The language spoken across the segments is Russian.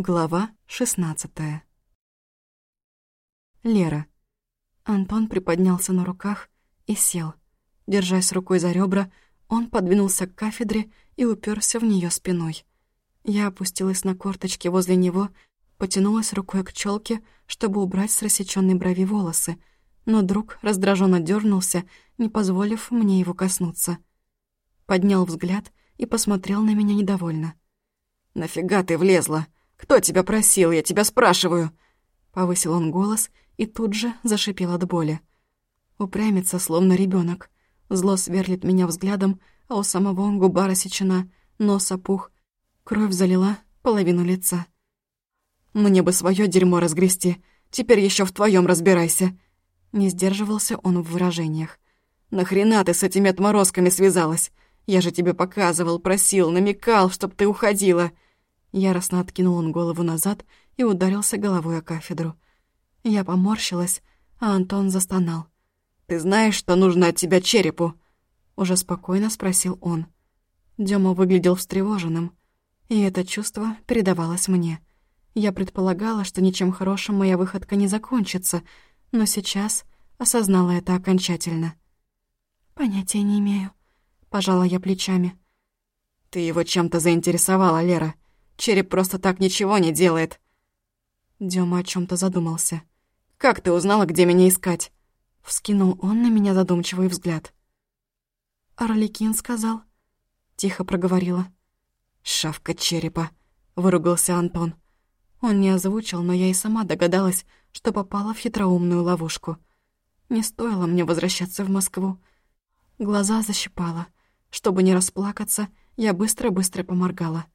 Глава 16 Лера. Антон приподнялся на руках и сел. Держась рукой за ребра, он подвинулся к кафедре и уперся в нее спиной. Я опустилась на корточки возле него, потянулась рукой к челке, чтобы убрать с рассечённой брови волосы, но друг раздраженно дернулся, не позволив мне его коснуться. Поднял взгляд и посмотрел на меня недовольно. «Нафига ты влезла?» «Кто тебя просил? Я тебя спрашиваю!» Повысил он голос и тут же зашипел от боли. Упрямится, словно ребенок. Зло сверлит меня взглядом, а у самого губа рассечена, нос опух, кровь залила половину лица. «Мне бы свое дерьмо разгрести, теперь еще в твоем разбирайся!» Не сдерживался он в выражениях. «Нахрена ты с этими отморозками связалась? Я же тебе показывал, просил, намекал, чтоб ты уходила!» Яростно откинул он голову назад и ударился головой о кафедру. Я поморщилась, а Антон застонал. «Ты знаешь, что нужно от тебя черепу?» Уже спокойно спросил он. Дема выглядел встревоженным, и это чувство передавалось мне. Я предполагала, что ничем хорошим моя выходка не закончится, но сейчас осознала это окончательно. «Понятия не имею», — пожала я плечами. «Ты его чем-то заинтересовала, Лера. Череп просто так ничего не делает». Дема о чем то задумался. «Как ты узнала, где меня искать?» Вскинул он на меня задумчивый взгляд. «Орликин сказал», — тихо проговорила. «Шавка черепа», — выругался Антон. Он не озвучил, но я и сама догадалась, что попала в хитроумную ловушку. Не стоило мне возвращаться в Москву. Глаза защипала. Чтобы не расплакаться, я быстро-быстро поморгала.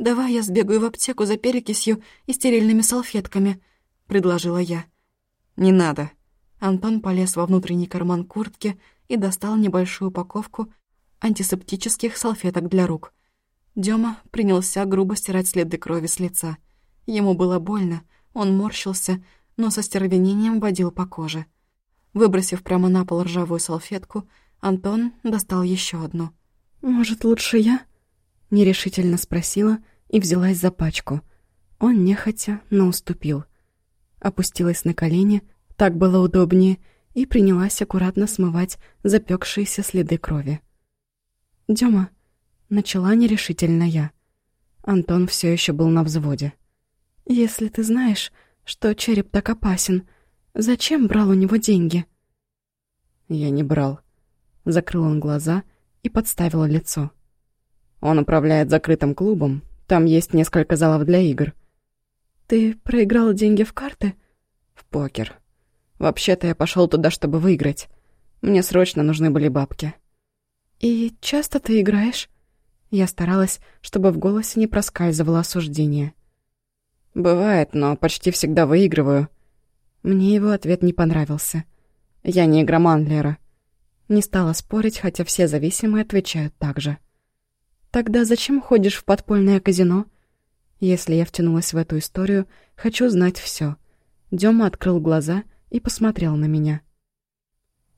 «Давай я сбегаю в аптеку за перекисью и стерильными салфетками», — предложила я. «Не надо». Антон полез во внутренний карман куртки и достал небольшую упаковку антисептических салфеток для рук. Дёма принялся грубо стирать следы крови с лица. Ему было больно, он морщился, но со стервенением водил по коже. Выбросив прямо на пол ржавую салфетку, Антон достал еще одну. «Может, лучше я?» — нерешительно спросила, и взялась за пачку. Он нехотя, но уступил. Опустилась на колени, так было удобнее, и принялась аккуратно смывать запекшиеся следы крови. «Дёма», — начала нерешительно я. Антон все еще был на взводе. «Если ты знаешь, что череп так опасен, зачем брал у него деньги?» «Я не брал». Закрыл он глаза и подставил лицо. Он управляет закрытым клубом, там есть несколько залов для игр. Ты проиграл деньги в карты? В покер. Вообще-то я пошел туда, чтобы выиграть. Мне срочно нужны были бабки. И часто ты играешь? Я старалась, чтобы в голосе не проскальзывало осуждение. Бывает, но почти всегда выигрываю. Мне его ответ не понравился. Я не игроман, Лера. Не стала спорить, хотя все зависимые отвечают так же. Тогда зачем ходишь в подпольное казино? Если я втянулась в эту историю, хочу знать все. Дема открыл глаза и посмотрел на меня.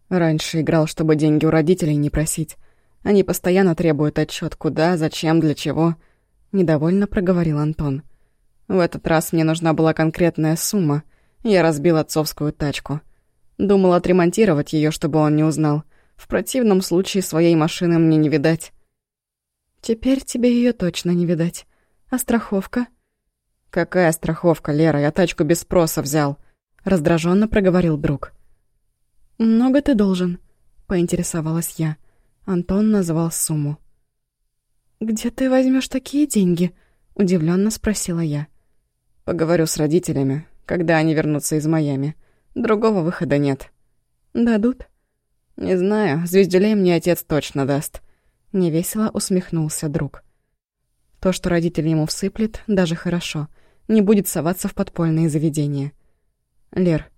Раньше играл, чтобы деньги у родителей не просить. Они постоянно требуют отчет, куда, зачем, для чего. Недовольно проговорил Антон. В этот раз мне нужна была конкретная сумма. Я разбил отцовскую тачку. Думал отремонтировать ее, чтобы он не узнал. В противном случае своей машины мне не видать. Теперь тебе ее точно не видать. А страховка? Какая страховка, Лера? Я тачку без спроса взял. Раздраженно проговорил друг. Много ты должен, поинтересовалась я. Антон назвал сумму. Где ты возьмешь такие деньги? Удивленно спросила я. Поговорю с родителями, когда они вернутся из Майами. Другого выхода нет. Дадут? Не знаю, звездюлей мне отец точно даст. Невесело усмехнулся друг. То, что родитель ему всыплет, даже хорошо. Не будет соваться в подпольные заведения. Лер,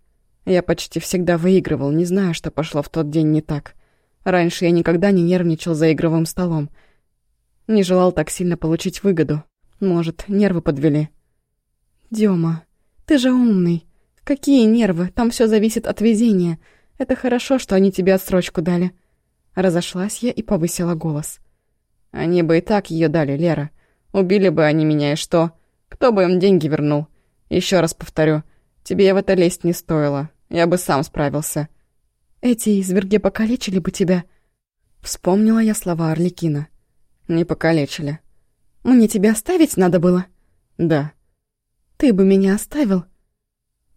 я почти всегда выигрывал, не знаю, что пошло в тот день не так. Раньше я никогда не нервничал за игровым столом. Не желал так сильно получить выгоду. Может, нервы подвели. Дёма, ты же умный. Какие нервы? Там все зависит от везения. Это хорошо, что они тебе отсрочку дали. Разошлась я и повысила голос. Они бы и так ее дали, Лера. Убили бы они меня, и что? Кто бы им деньги вернул? Еще раз повторю, тебе в это лезть не стоило. Я бы сам справился. Эти изверги покалечили бы тебя. Вспомнила я слова Орликина. Не покалечили. Мне тебя оставить надо было? Да. Ты бы меня оставил?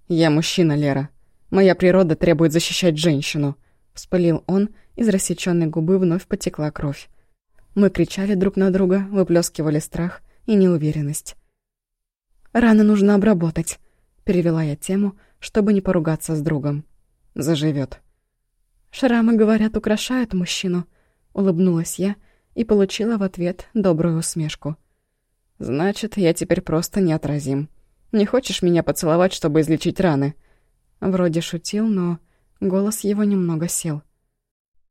Я мужчина, Лера. Моя природа требует защищать женщину. Вспылил он, из рассечённой губы вновь потекла кровь. Мы кричали друг на друга, выплескивали страх и неуверенность. «Раны нужно обработать», — перевела я тему, чтобы не поругаться с другом. Заживет. «Шрамы, говорят, украшают мужчину», — улыбнулась я и получила в ответ добрую усмешку. «Значит, я теперь просто неотразим. Не хочешь меня поцеловать, чтобы излечить раны?» Вроде шутил, но голос его немного сел.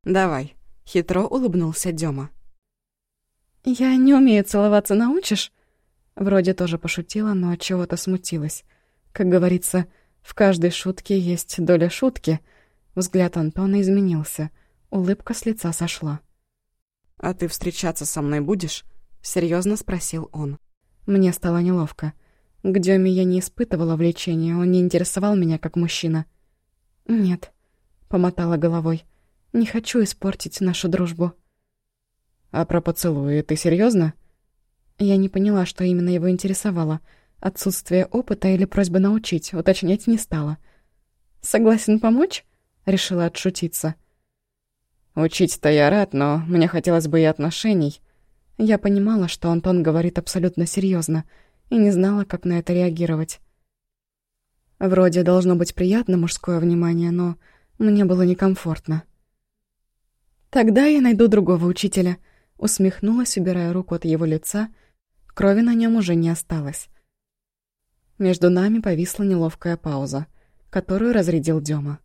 «Давай», — хитро улыбнулся Дема. «Я не умею целоваться, научишь?» Вроде тоже пошутила, но от чего-то смутилась. Как говорится, в каждой шутке есть доля шутки. Взгляд Антона изменился. Улыбка с лица сошла. «А ты встречаться со мной будешь?» — серьезно спросил он. Мне стало неловко. К Дёме я не испытывала влечения, он не интересовал меня как мужчина. «Нет», — помотала головой. Не хочу испортить нашу дружбу. А про поцелуи ты серьезно? Я не поняла, что именно его интересовало. Отсутствие опыта или просьба научить, уточнять не стала. «Согласен помочь?» — решила отшутиться. «Учить-то я рад, но мне хотелось бы и отношений». Я понимала, что Антон говорит абсолютно серьезно, и не знала, как на это реагировать. Вроде должно быть приятно мужское внимание, но мне было некомфортно. «Тогда я найду другого учителя», — усмехнулась, убирая руку от его лица. Крови на нем уже не осталось. Между нами повисла неловкая пауза, которую разрядил Дема.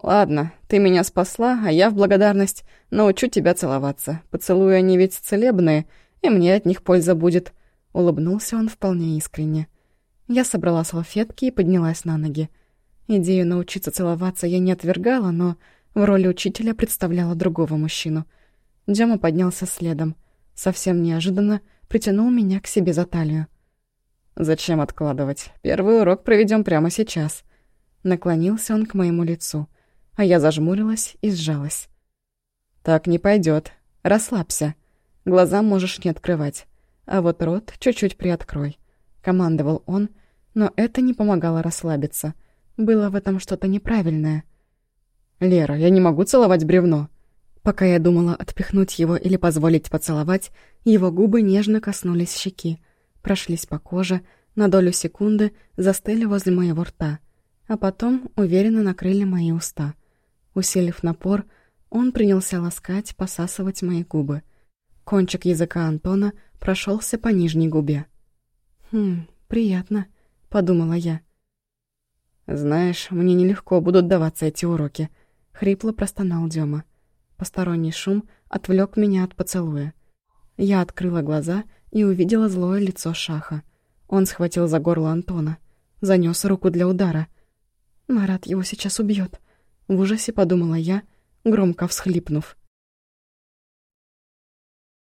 «Ладно, ты меня спасла, а я в благодарность научу тебя целоваться. Поцелуи они ведь целебные, и мне от них польза будет». Улыбнулся он вполне искренне. Я собрала салфетки и поднялась на ноги. Идею научиться целоваться я не отвергала, но в роли учителя представляла другого мужчину. Дема поднялся следом. Совсем неожиданно притянул меня к себе за талию. «Зачем откладывать? Первый урок проведем прямо сейчас». Наклонился он к моему лицу, а я зажмурилась и сжалась. «Так не пойдет. Расслабься. Глаза можешь не открывать. А вот рот чуть-чуть приоткрой», — командовал он, но это не помогало расслабиться. Было в этом что-то неправильное — «Лера, я не могу целовать бревно». Пока я думала отпихнуть его или позволить поцеловать, его губы нежно коснулись щеки, прошлись по коже, на долю секунды застыли возле моего рта, а потом уверенно накрыли мои уста. Усилив напор, он принялся ласкать, посасывать мои губы. Кончик языка Антона прошелся по нижней губе. «Хм, приятно», — подумала я. «Знаешь, мне нелегко будут даваться эти уроки», Хрипло простонал Дема. Посторонний шум отвлек меня от поцелуя. Я открыла глаза и увидела злое лицо Шаха. Он схватил за горло Антона, занес руку для удара. Марат его сейчас убьет. В ужасе подумала я, громко всхлипнув.